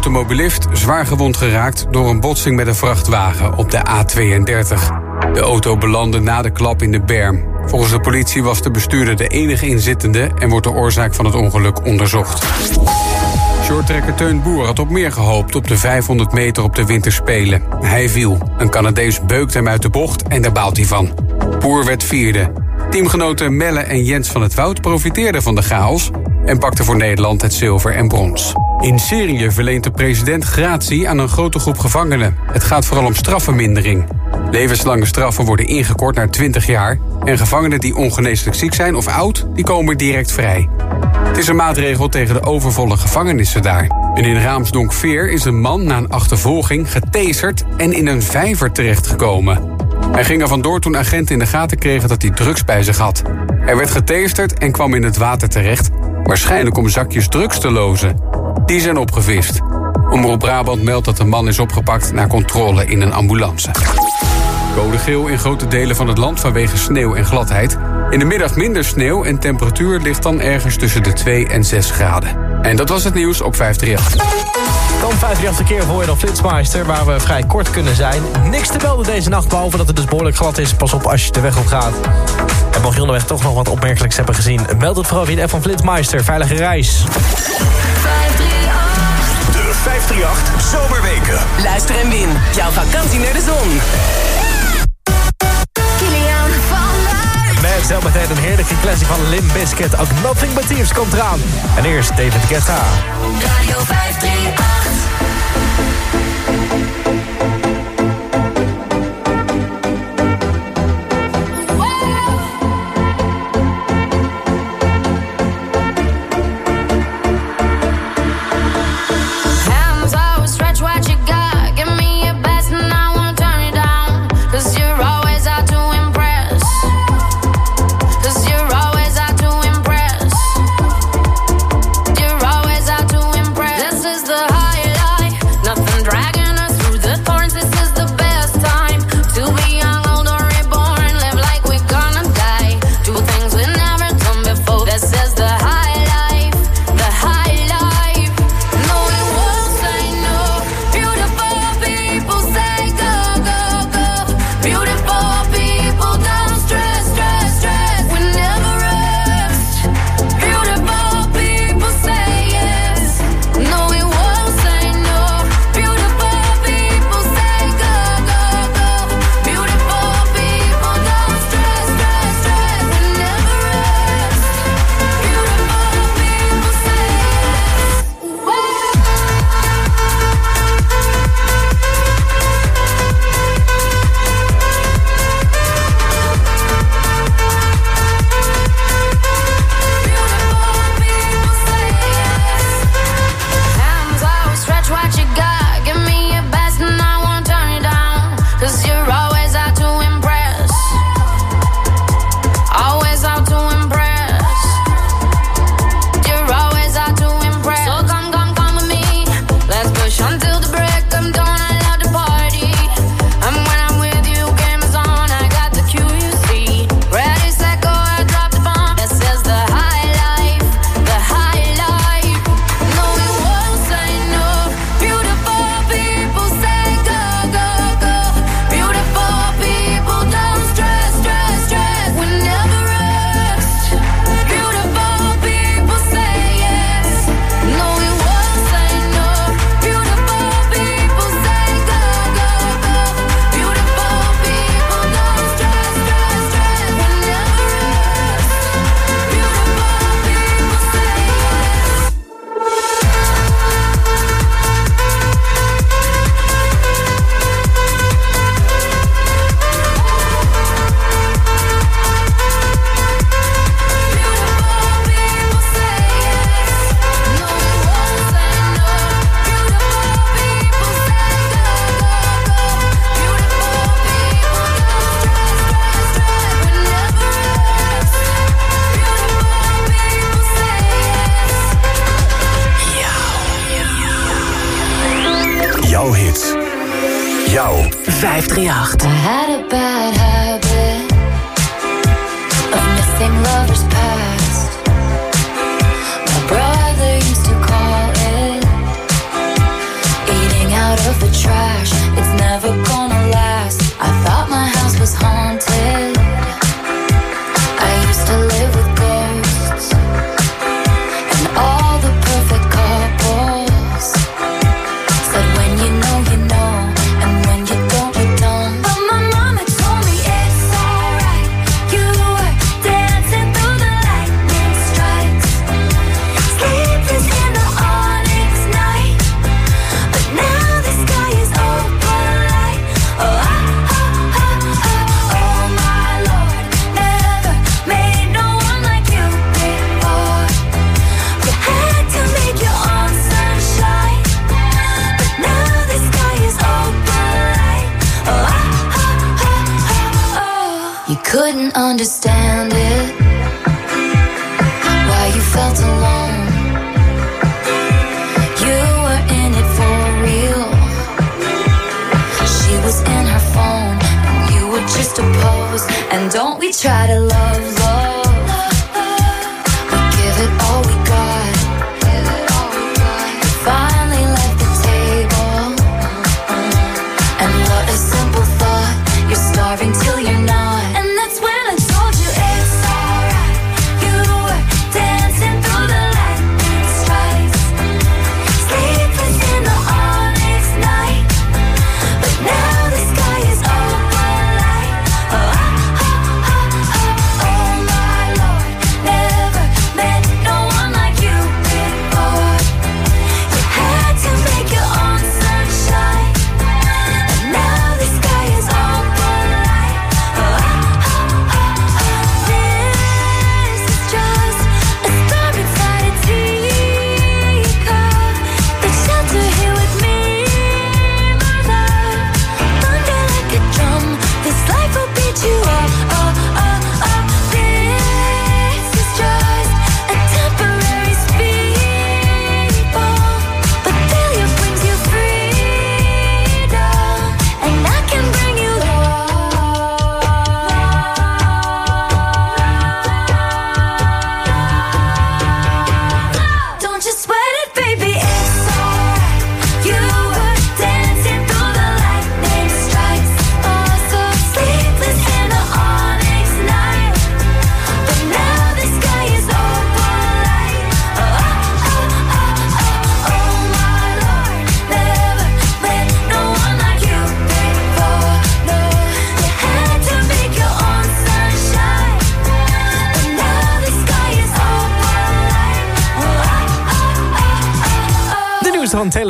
automobilist zwaar gewond geraakt door een botsing met een vrachtwagen op de A32. De auto belandde na de klap in de berm. Volgens de politie was de bestuurder de enige inzittende en wordt de oorzaak van het ongeluk onderzocht. Shorttrekker Teun Boer had op meer gehoopt op de 500 meter op de winterspelen. Hij viel. Een Canadees beukte hem uit de bocht en daar baalt hij van. Boer werd vierde. Teamgenoten Melle en Jens van het Woud profiteerden van de chaos en pakten voor Nederland het zilver en brons. In Syrië verleent de president gratie aan een grote groep gevangenen. Het gaat vooral om strafvermindering. Levenslange straffen worden ingekort naar 20 jaar... en gevangenen die ongeneeslijk ziek zijn of oud, die komen direct vrij. Het is een maatregel tegen de overvolle gevangenissen daar. En in Raamsdonk-Veer is een man na een achtervolging getaserd... en in een vijver terechtgekomen. Hij ging er vandoor toen agenten in de gaten kregen dat hij drugs bij zich had. Hij werd geteesterd en kwam in het water terecht... waarschijnlijk om zakjes drugs te lozen. Die zijn opgevist. Omroep Brabant meldt dat de man is opgepakt na controle in een ambulance. Code geel in grote delen van het land vanwege sneeuw en gladheid. In de middag minder sneeuw en temperatuur ligt dan ergens tussen de 2 en 6 graden. En dat was het nieuws op 538. Dan 538 keer voor je dan Flitsmeister, waar we vrij kort kunnen zijn. Niks te melden deze nacht, behalve dat het dus behoorlijk glad is. Pas op als je de weg op gaat. En mocht je onderweg toch nog wat opmerkelijks hebben gezien... meld het vooral via de van Flitsmeister. Veilige reis. 538 Zomerweken. Luister en win. Jouw vakantie naar de zon. Kilian van Met zometeen een heerlijke classic van Lim Biscuit. Ook Nothing But Thieves komt eraan. En eerst David Guetta. Radio 538.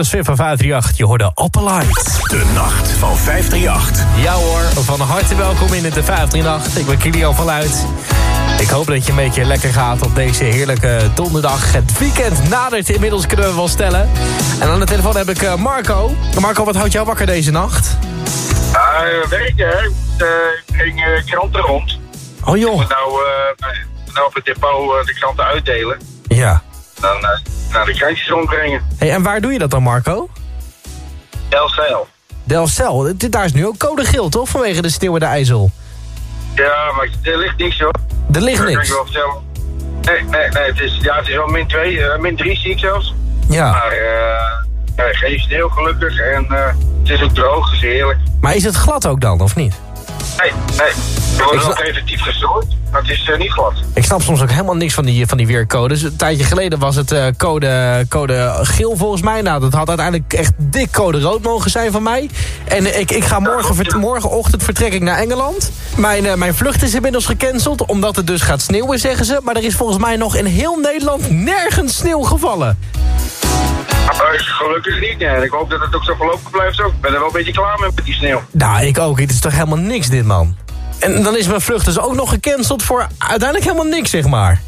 Taylor Swift van 538. Je hoorde Oppolite. De nacht van 538. Ja hoor, van harte welkom in de 538. Ik ben Kilian van Luid. Ik hoop dat je een beetje lekker gaat op deze heerlijke donderdag. Het weekend nadert inmiddels, kunnen we wel stellen. En aan de telefoon heb ik eh, Marco. Marco, wat houdt jou wakker deze nacht? Uh, werken, hè. Ik moet, eh, ging eh, kranten rond. Oh Ik joh. moet nou, eh, nou op het depot de kranten uitdelen. Ja. Dan eh, naar de krantjes rondbrengen. Hey, en waar doe je dat dan, Marco? Delcel. Delcel. Dit- Daar is nu ook code geel, toch? Vanwege de sneeuw en de ijzel. Ja, maar er ligt niks hoor. Er ligt Dat kan ik niks. wel vertellen. Nee, nee, nee. Het is, ja, het is wel min 2, min 3 zie ik zelfs. Ja. Maar eh, ja, geen sneeuw gelukkig. En eh, het is ook droog, dus heerlijk. Maar is het glad ook dan, of niet? Nee, nee. Er Ik wordt wel sla- preventief gestoord, maar het is eh, niet glad. Ik snap soms ook helemaal niks van die, van die weercodes. Een tijdje geleden was het eh, code, code geel volgens mij. Nou, dat had uiteindelijk echt dik code rood mogen zijn van mij. En ik, ik ga morgen, morgenochtend vertrek ik naar Engeland. Mijn, eh, mijn vlucht is inmiddels gecanceld, omdat het dus gaat sneeuwen, zeggen ze. Maar er is volgens mij nog in heel Nederland nergens sneeuw gevallen. Gelukkig niet, nee. En ik hoop dat het ook zo voorlopig blijft ook. Ik ben er wel een beetje klaar mee met die sneeuw. Nou, ik ook. Het is toch helemaal niks dit, man. En dan is mijn vlucht dus ook nog gecanceld voor uiteindelijk helemaal niks, zeg maar.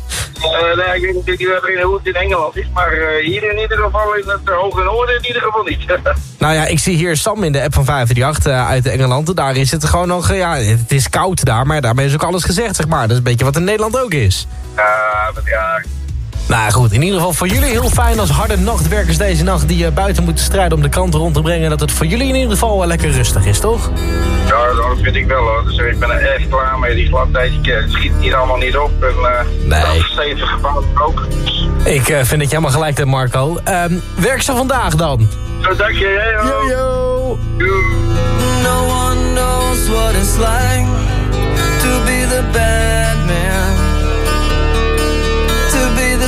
Eh, nee, ik weet niet iedereen hoe het in Engeland is, maar eh, hier in ieder geval in het eh, hoge noorden in ieder geval niet. Nou ja, ik zie hier Sam in de app van 538 uh, uit Engeland. Daar is het gewoon nog, ja, het is koud daar, maar daarmee is ook alles gezegd, zeg maar. Dat is een beetje wat in Nederland ook is. Ja, maar ja, Nou goed, in ieder geval voor jullie heel fijn als harde nachtwerkers deze nacht... die uh, buiten moeten strijden om de kant rond te brengen... dat het voor jullie in ieder geval wel lekker rustig is, toch? Ja, dat vind ik wel hoor. Dus ik ben er echt klaar mee. Die gladheid eh, schiet hier allemaal niet op. En, uh, nee. Stevig gebouwd ook. Ik uh, vind dat je helemaal gelijk hebt, Marco. Um, werk ze vandaag dan? Zo, dank je. Hey, yo, yo. No one knows what it's like to be the bad man.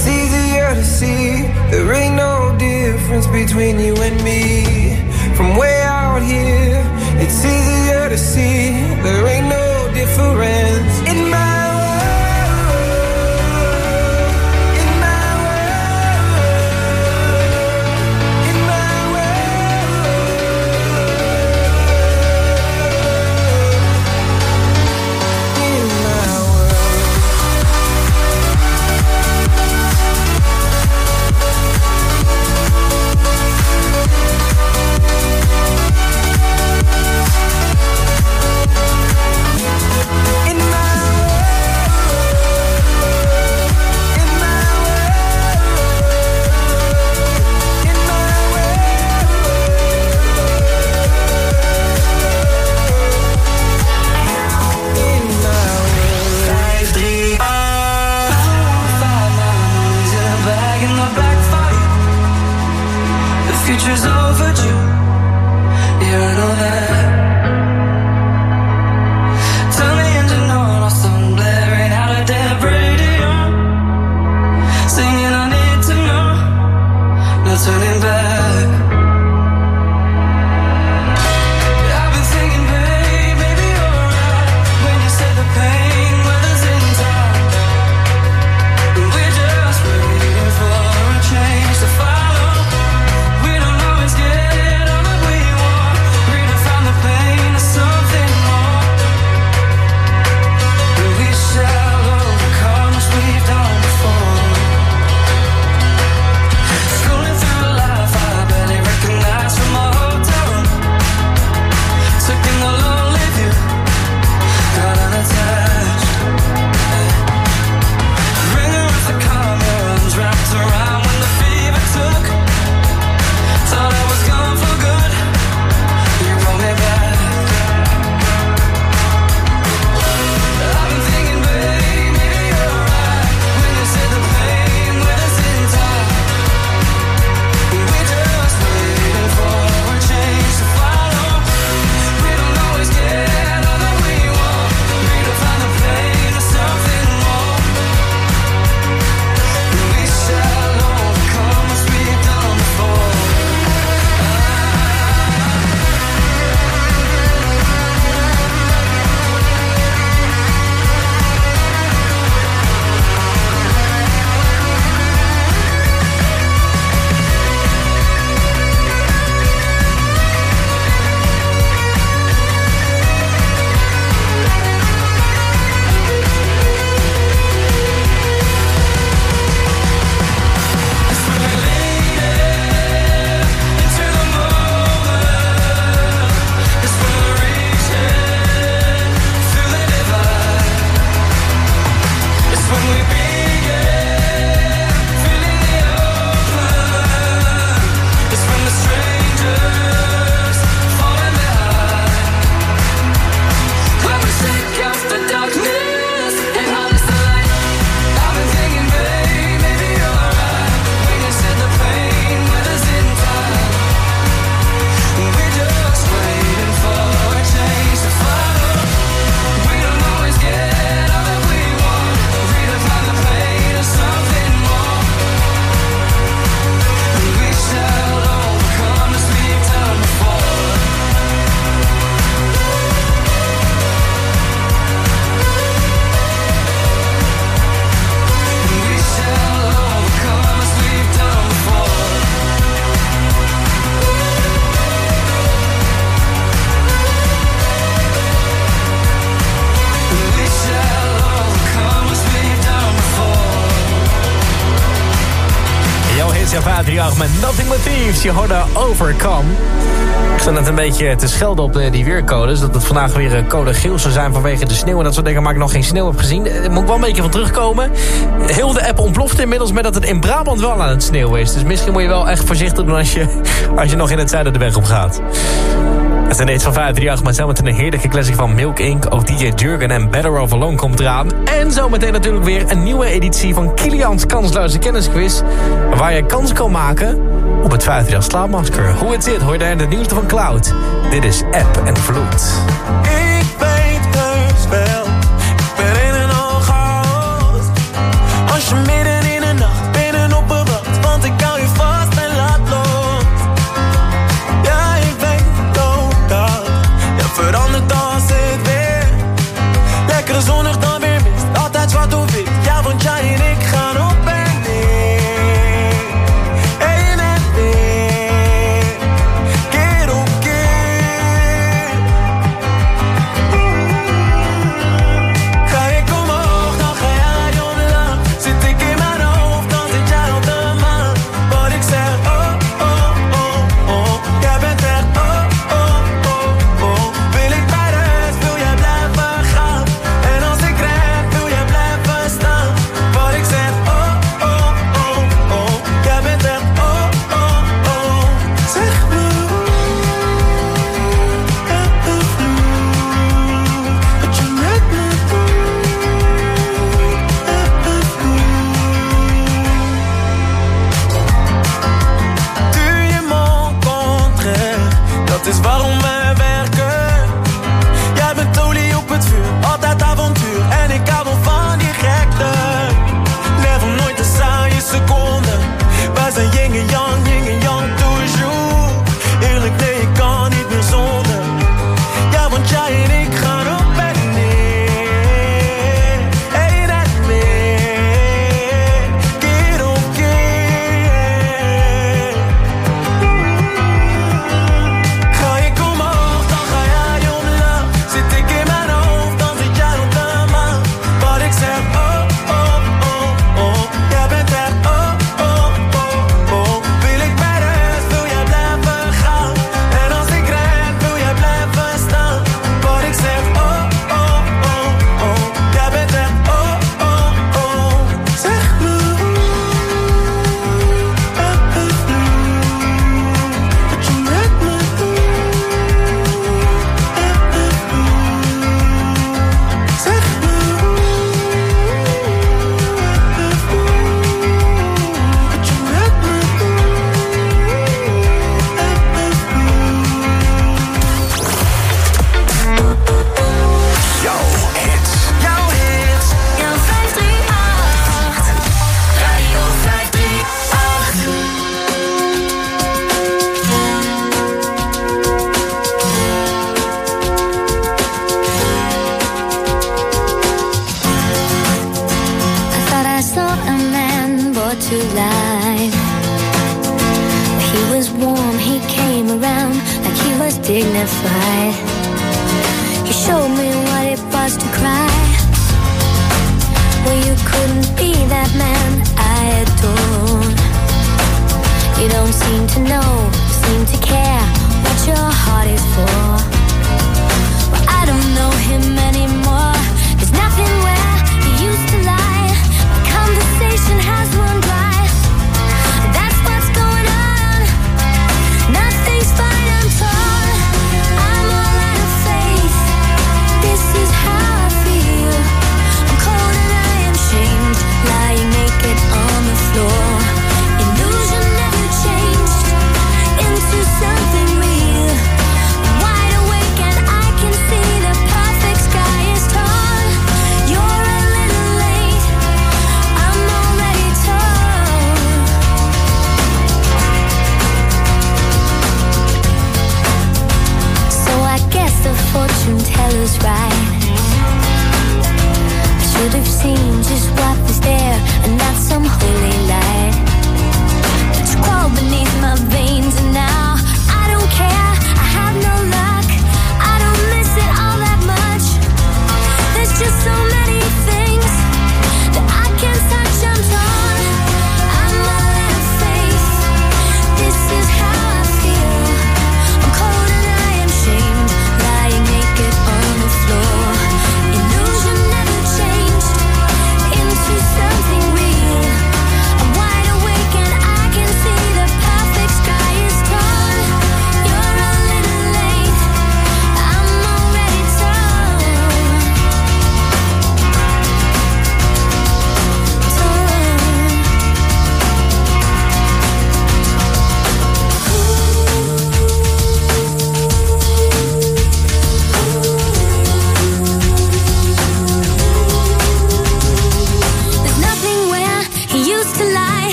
It's easier to see there ain't no difference between you and me from way out here. met Nothing But Thieves. Je hoorde Overcome. Ik sta net een beetje te schelden op eh, die weercodes. Dat het vandaag weer eh, code geel zou zijn vanwege de sneeuw. En dat soort dingen, maar ik nog geen sneeuw heb gezien. Eh, moet ik wel een beetje van terugkomen. Heel de app ontploft inmiddels met dat het in Brabant wel aan het sneeuw is. Dus misschien moet je wel echt voorzichtig doen als je, als je nog in het zuiden de weg op gaat. Het is ineens van 538, maar zometeen een heerlijke classic van Milk Inc. Ook DJ Jurgen en Better of Alone komt eraan. En zometeen natuurlijk weer een nieuwe editie van Kilian's Kansloze Kennisquiz. Waar je kans kan maken op het 538 slaapmasker. Hoe het zit, hoor je daar in de nieuwste van Cloud. Dit is App en Vloed.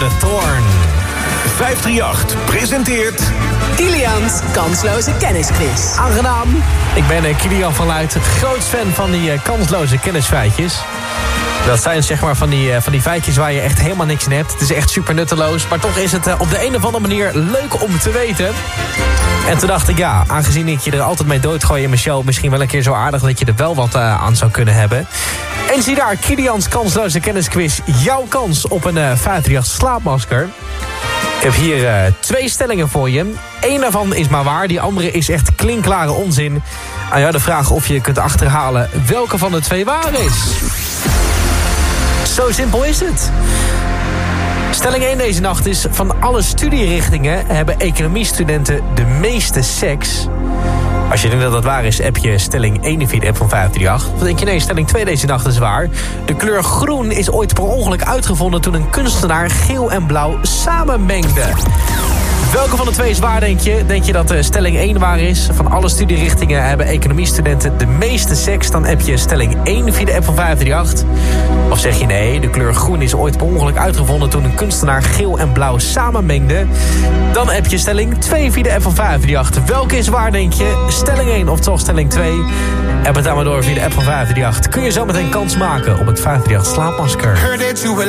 Hoorde Thorn. 538 presenteert Kilians kansloze kennisquiz. Aangenaam. Ik ben eh, Kilian van Luit, groot fan van die eh, kansloze kennisfeitjes. Dat zijn zeg maar van die, eh, van die feitjes waar je echt helemaal niks in hebt. Het is echt super nutteloos. Maar toch is het eh, op de een of andere manier leuk om te weten. En toen dacht ik, ja, aangezien ik je er altijd mee doodgooi in mijn show... misschien wel een keer zo aardig dat je er wel wat eh, aan zou kunnen hebben. En zie daar, Kilians kansloze kennisquiz. Jouw kans op een eh 538 slaapmasker. Ik heb hier twee stellingen voor je. Eén daarvan is maar waar, die andere is echt klinkklare onzin. Aan jou de vraag of je kunt achterhalen welke van de twee waar is. Zo simpel is het. Stelling 1 deze nacht is... van alle studierichtingen hebben economiestudenten de meeste seks. Als je denkt dat dat waar is, heb je stelling 1 via de app van 538. Of denk je nee, stelling 2 deze nacht is waar. De kleur groen is ooit per ongeluk uitgevonden... toen een kunstenaar geel en blauw samenmengde. Welke van de twee is waar, denk je? Denk je dat de stelling 1 waar is? Van alle studierichtingen hebben economiestudenten de meeste seks. Dan heb je stelling 1 via de app van 538. Of zeg je nee, de kleur groen is ooit per ongeluk uitgevonden... toen een kunstenaar geel en blauw samenmengde. Dan heb je stelling 2 via de app van 538. Welke is waar, denk je? Stelling 1 of toch stelling 2? App het dan maar door via de app van 538. Kun je zo meteen kans maken op het 538 slaapmasker. Heard that you were.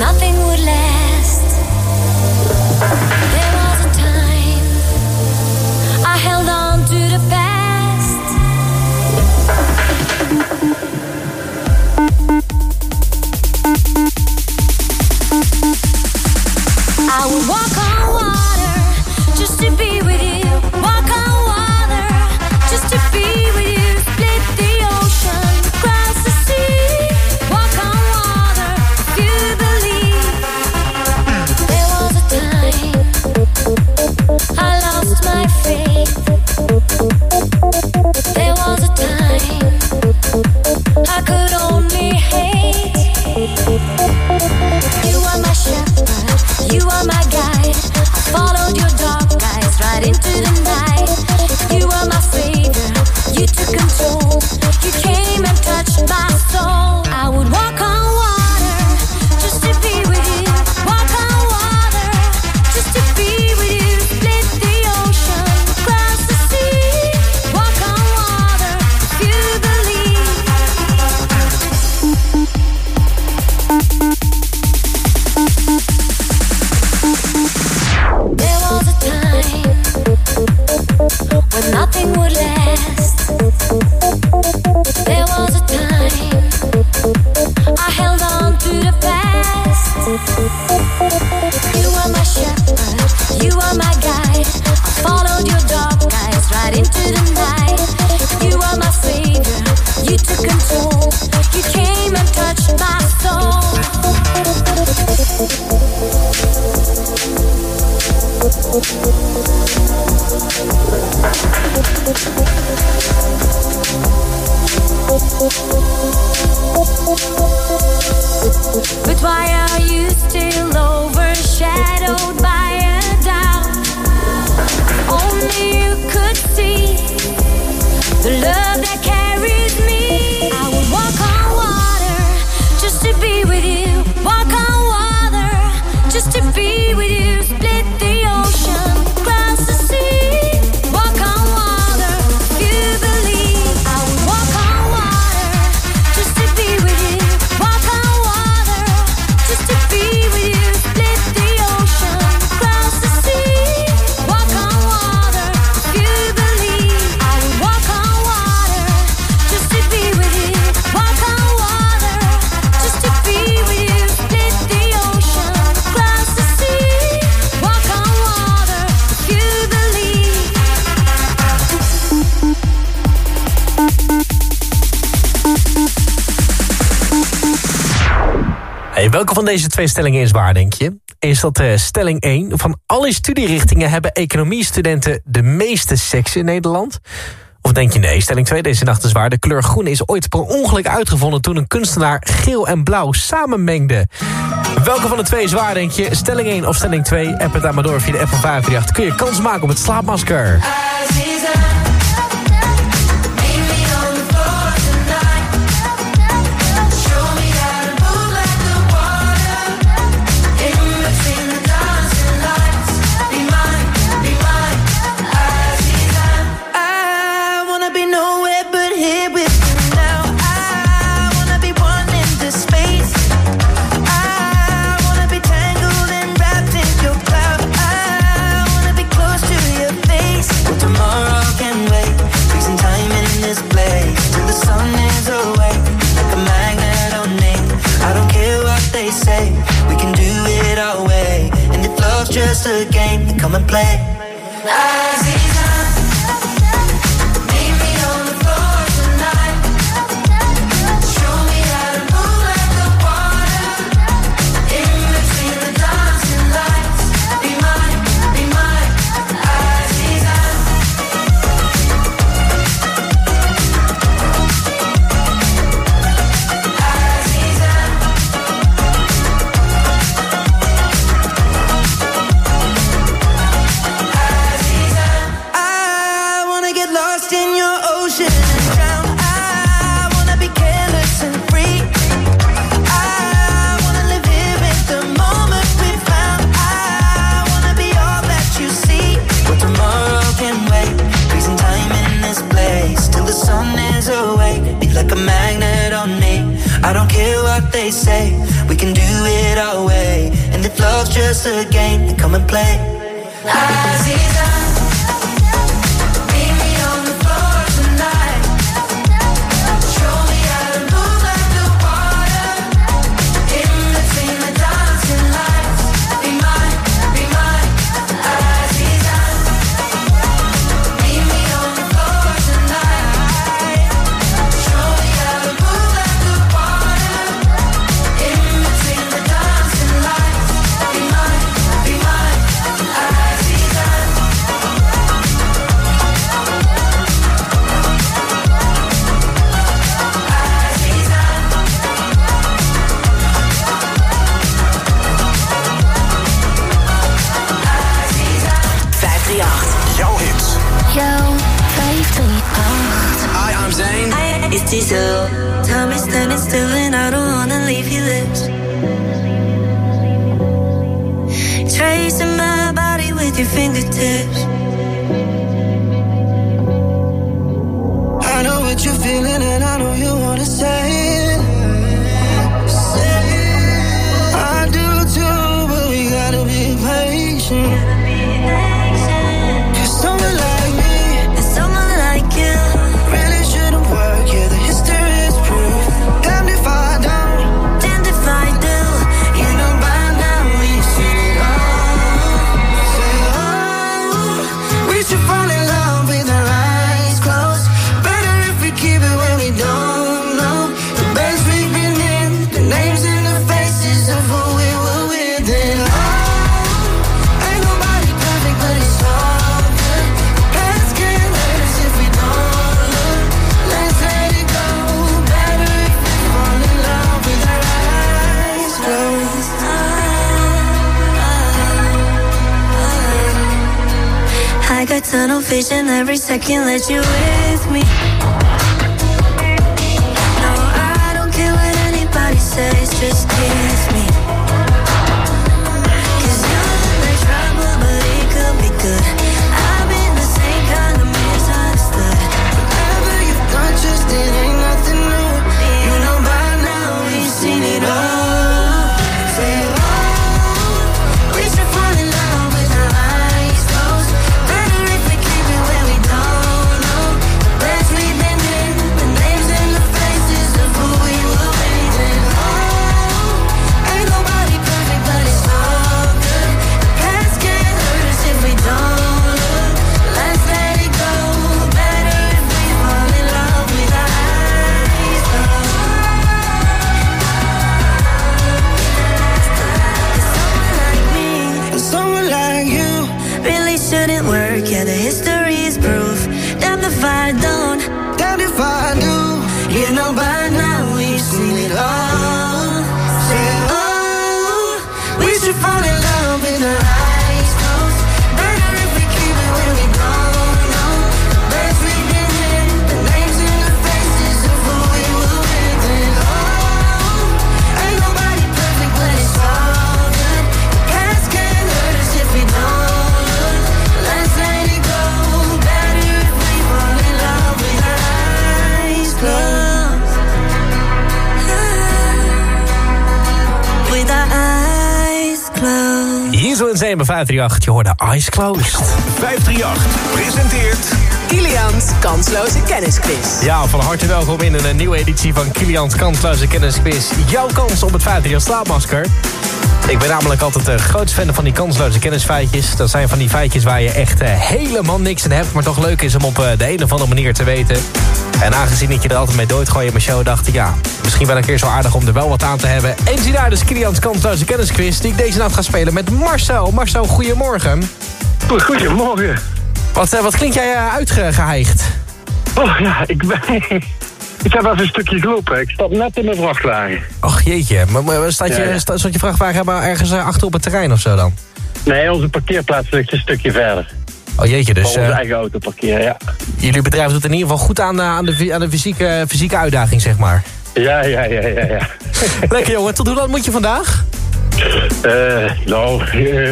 nothing would last. There was a time I held on to the. Welke van deze twee stellingen is waar, denk je? Is dat eh, stelling 1. Van alle studierichtingen hebben economiestudenten de meeste seks in Nederland? Of denk je nee, stelling 2, deze nacht is waar. De kleur groen is ooit per ongeluk uitgevonden... toen een kunstenaar geel en blauw samenmengde. Welke van de twee is waar, denk je? Stelling 1 of stelling 2? App het aan maar door via de F van 538. Kun je kans maken op het slaapmasker. come and play. I vision every second that you 538, je hoorde Eyes Closed. 538 presenteert... Kilian's Kansloze Kennisquiz. Ja, van harte welkom in een eh, nieuwe editie van Kilian's Kansloze Kennisquiz. Jouw kans op het 538 slaapmasker. Ik ben namelijk altijd een groot fan van die kansloze kennisfeitjes. Dat zijn van die feitjes waar je echt eh, helemaal niks aan hebt... maar toch leuk is om op eh, de een of andere manier te weten. En aangezien ik je er altijd mee doodgooi in mijn show... dacht ik, ja, misschien wel een keer zo aardig om er wel wat aan te hebben. En zie daar dus Kilian's kansloze kennisquiz... die ik deze nacht ga spelen met Marcel. Marcel, goedemorgen. Goedemorgen. Wat, eh, wat klinkt jij eh, uitgeheigd? Oh ja, ik ben... Ik heb even een stukje gelopen. Ik stap net in mijn vrachtwagen. Och jeetje, maar, maar staat, je, Ja, ja. sta- staat je vrachtwagen maar ergens eh, achter op het terrein of zo dan? Nee, onze parkeerplaats ligt een stukje verder. Oh jeetje, dus Voor onze eh, eigen auto parkeren, ja. jullie bedrijf doet in ieder geval goed aan, eh, aan de, aan de fysieke, fysieke uitdaging, zeg maar. Ja, ja, ja, ja, ja. Lekker jongen, tot hoe laat moet je vandaag? Eh, nou, eh,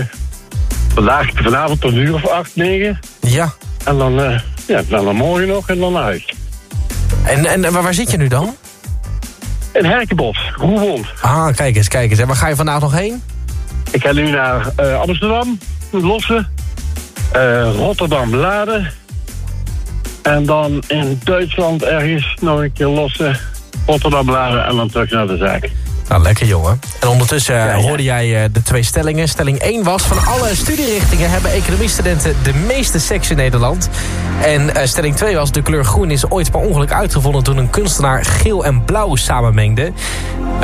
vandaag, vanavond tot een uur of acht, negen. Ja. En dan, ja, dan morgen nog en dan naar huis. En, en waar, waar zit je nu dan? In Herkenbos, Roermond. Ah, kijk eens, kijk eens. En waar ga je vandaag nog heen? Ik ga nu naar eh, Amsterdam, Lossen, eh, Rotterdam, Laren. En dan in Duitsland ergens nog een keer Lossen, Rotterdam, Laren en dan terug naar de zaak. Nou, lekker jongen. En ondertussen eh, hoorde jij eh, de twee stellingen. Stelling 1 was, van alle studierichtingen hebben economiestudenten de meeste seks in Nederland. En eh, stelling 2 was, de kleur groen is ooit per ongeluk uitgevonden toen een kunstenaar geel en blauw samenmengde.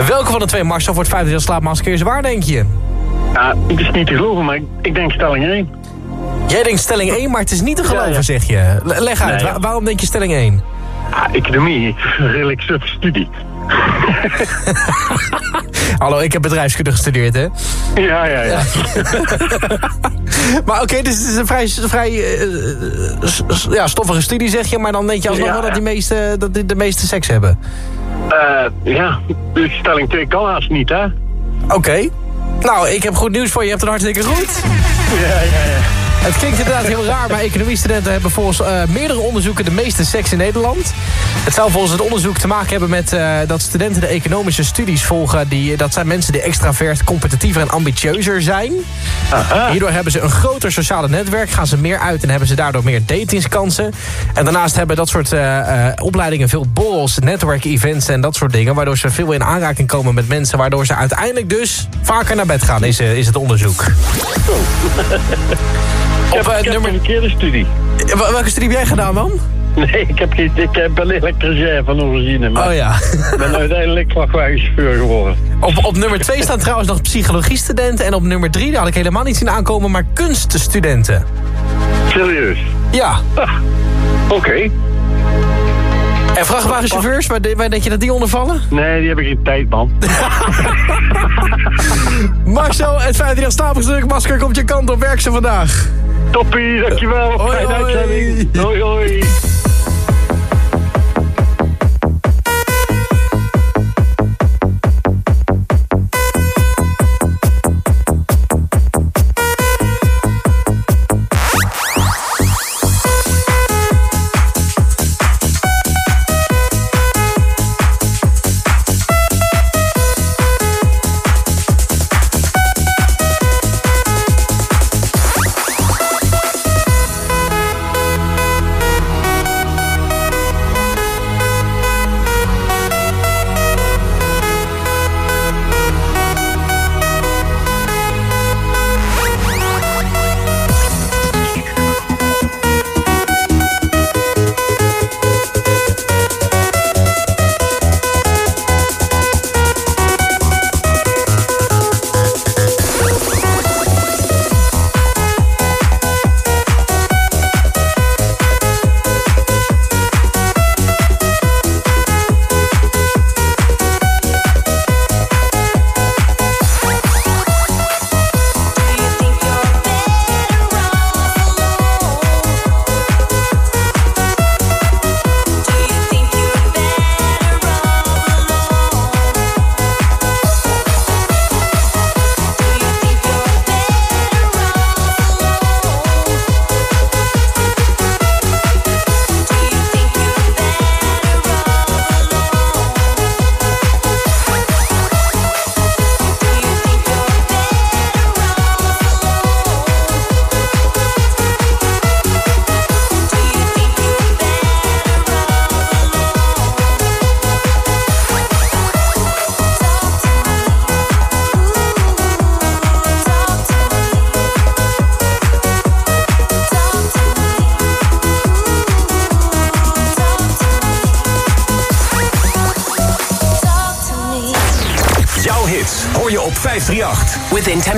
Welke van de twee Marcel wordt vijfde slaapmasker is waar, denk je? Ja, het is niet te geloven, maar ik, denk stelling 1. Jij denkt stelling 1, maar het is niet te geloven, Ja, ja. zeg je. Le- leg uit, Nee, ja. wa- waarom denk je stelling 1? Ja, economie, redelijk studie. Hallo, ik heb bedrijfskunde gestudeerd, hè? Ja, ja, ja. Maar oké, dus het is een vrij, vrij eh, ja, stoffige studie, zeg je. Maar dan denk je alsnog Ja, wel dat die meeste, dat die de meeste seks hebben. Eh, ja, dus stelling 2 kan haast niet, hè? Oké. Nou, ik heb goed nieuws voor je. Je hebt het hartstikke goed. Ja, ja, ja. Het klinkt inderdaad heel raar, maar economiestudenten hebben volgens eh, meerdere onderzoeken de meeste seks in Nederland. Het zou volgens het onderzoek te maken hebben met eh, dat studenten de economische studies volgen. Die, dat zijn mensen die extravert, competitiever en ambitieuzer zijn. Hierdoor hebben ze een groter sociale netwerk, gaan ze meer uit en hebben ze daardoor meer datingskansen. En daarnaast hebben dat soort eh, eh, opleidingen veel borrels, network-events en dat soort dingen. Waardoor ze veel in aanraking komen met mensen. Waardoor ze uiteindelijk dus vaker naar bed gaan, is, is het onderzoek. heb, Op, eh, ik heb nummer- een verkeerde studie. Eh, wel- Welke studie heb jij gedaan dan? Nee, ik heb, geen, ik heb een elektricien van origine, maar Oh ja. ik ben uiteindelijk vrachtwagenchauffeur geworden. Op, op nummer 2 staan trouwens nog psychologiestudenten. En op nummer 3, daar had ik helemaal niet zien aankomen, maar kunststudenten. Serieus? Ja. Oké. En vrachtwagenchauffeurs, waar, de- waar denk je dat die onder vallen? Nee, die hebben geen tijd, man. Marcel, het feit dat je stapelstuk masker komt je kant op. Werk ze vandaag. Toppie, dankjewel. Hoi, Fijne hoi. uitzending. Hoi, hoi.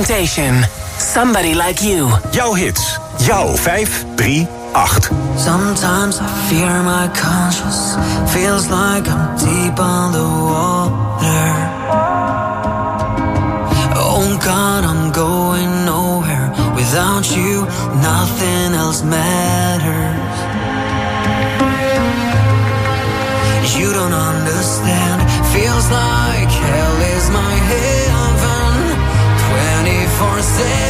Temptation. Somebody like you. Jouw hits. Jouw 538. Sometimes I fear my conscience feels like I'm deep underwater. Oh God, I'm going nowhere without you. Nothing else matters. for a second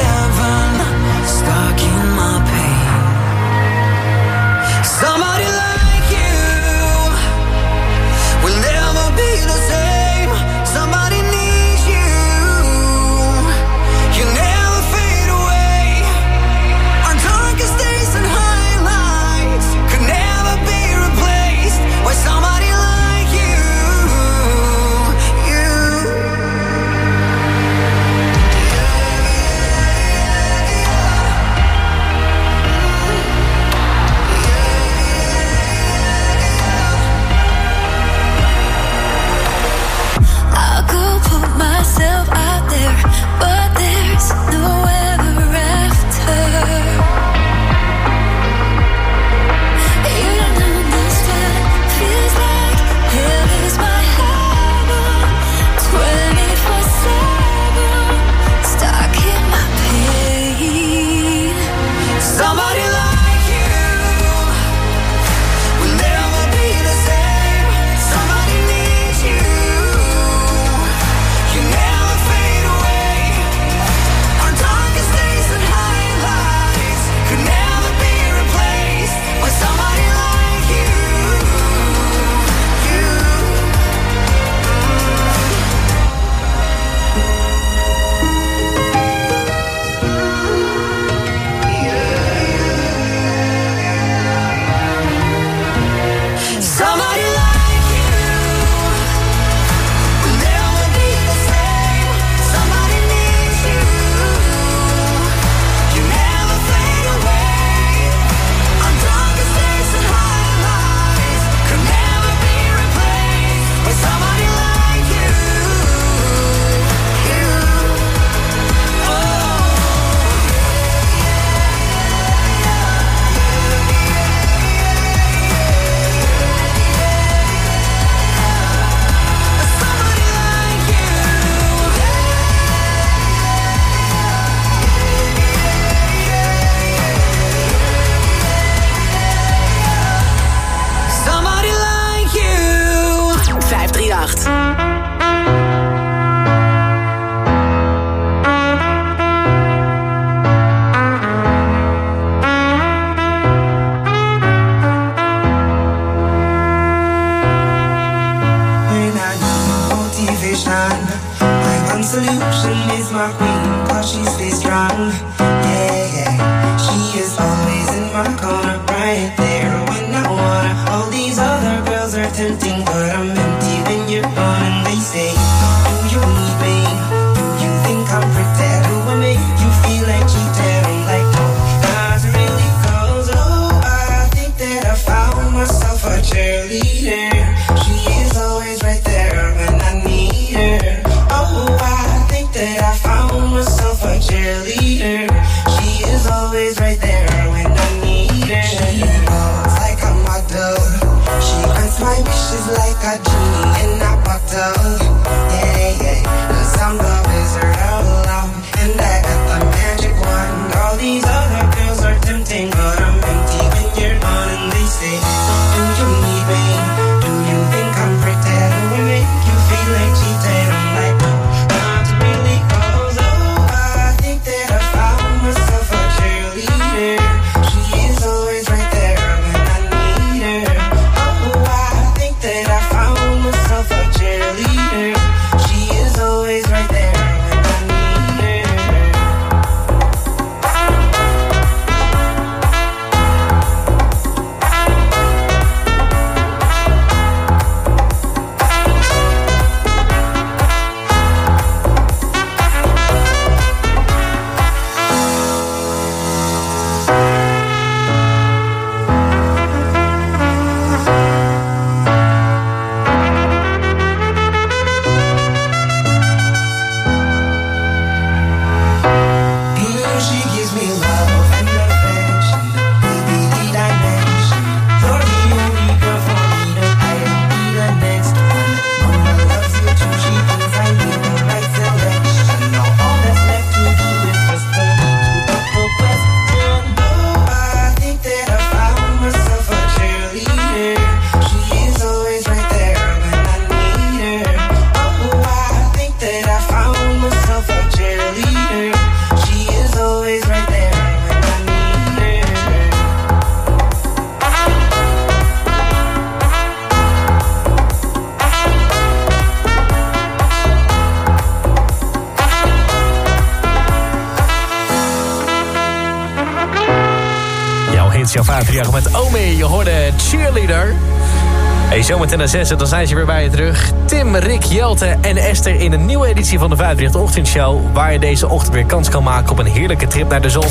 zometeen naar 6 dan zijn ze weer bij je terug. Tim, Rick, Jelte en Esther in een nieuwe editie van de 538 Ochtendshow... waar je deze ochtend weer kans kan maken op een heerlijke trip naar de zon.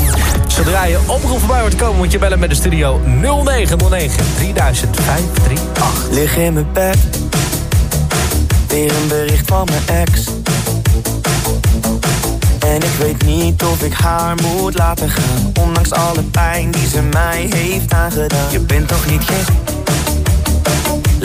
Zodra je oproep voorbij wordt komen, moet je bellen met de studio 0909 30538. Lig in mijn bed, weer een bericht van mijn ex. En ik weet niet of ik haar moet laten gaan, ondanks alle pijn die ze mij heeft aangedaan. Je bent toch niet gek?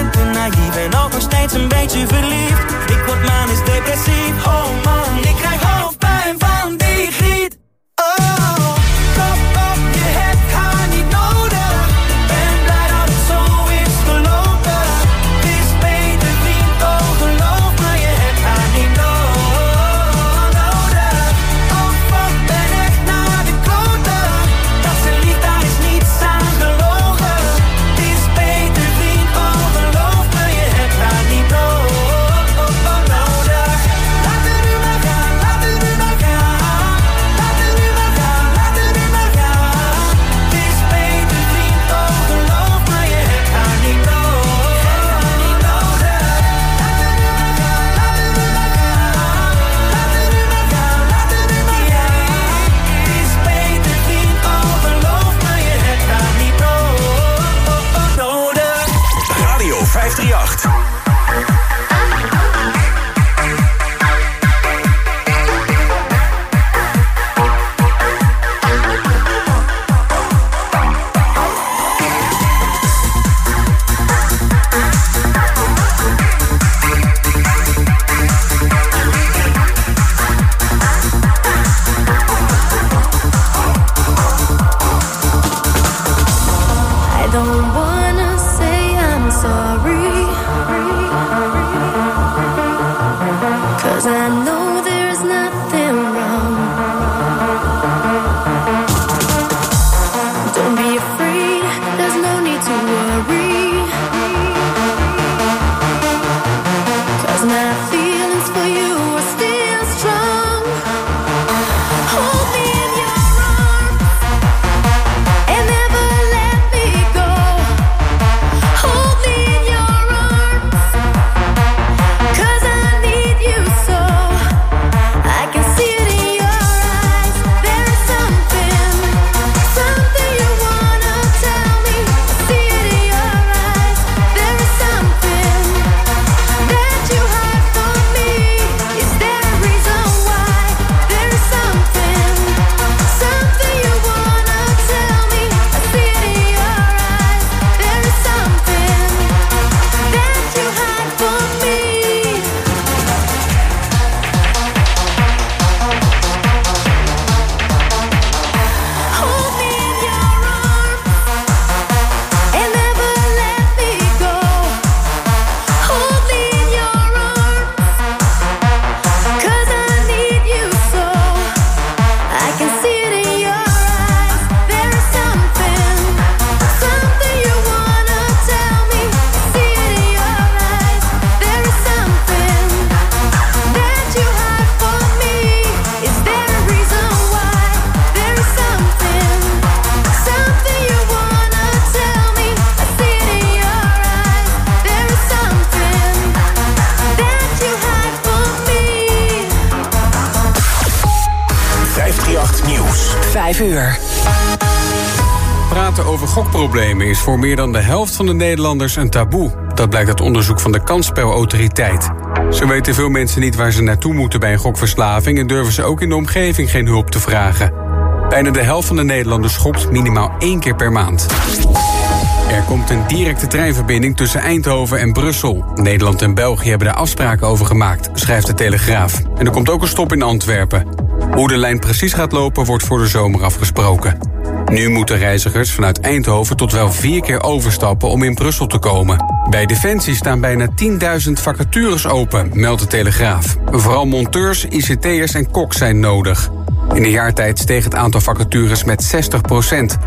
Bent te naïef en ook nog steeds een beetje verliefd. Ik word manisch depressief, oh man voor meer dan de helft van de Nederlanders een taboe. Dat blijkt uit onderzoek van de Kansspelautoriteit. Zo weten veel mensen niet waar ze naartoe moeten bij een gokverslaving... en durven ze ook in de omgeving geen hulp te vragen. Bijna de helft van de Nederlanders schokt minimaal één keer per maand. Er komt een directe treinverbinding tussen Eindhoven en Brussel. Nederland en België hebben daar afspraken over gemaakt, schrijft de Telegraaf. En er komt ook een stop in Antwerpen. Hoe de lijn precies gaat lopen wordt voor de zomer afgesproken. Nu moeten reizigers vanuit Eindhoven tot wel vier keer overstappen om in Brussel te komen. Bij Defensie staan bijna 10.000 vacatures open, meldt de Telegraaf. Vooral monteurs, ICT'ers en koks zijn nodig. In een jaar tijd steeg het aantal vacatures met 60%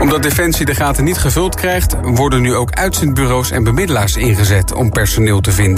Omdat Defensie de gaten niet gevuld krijgt... worden nu ook uitzendbureaus en bemiddelaars ingezet om personeel te vinden.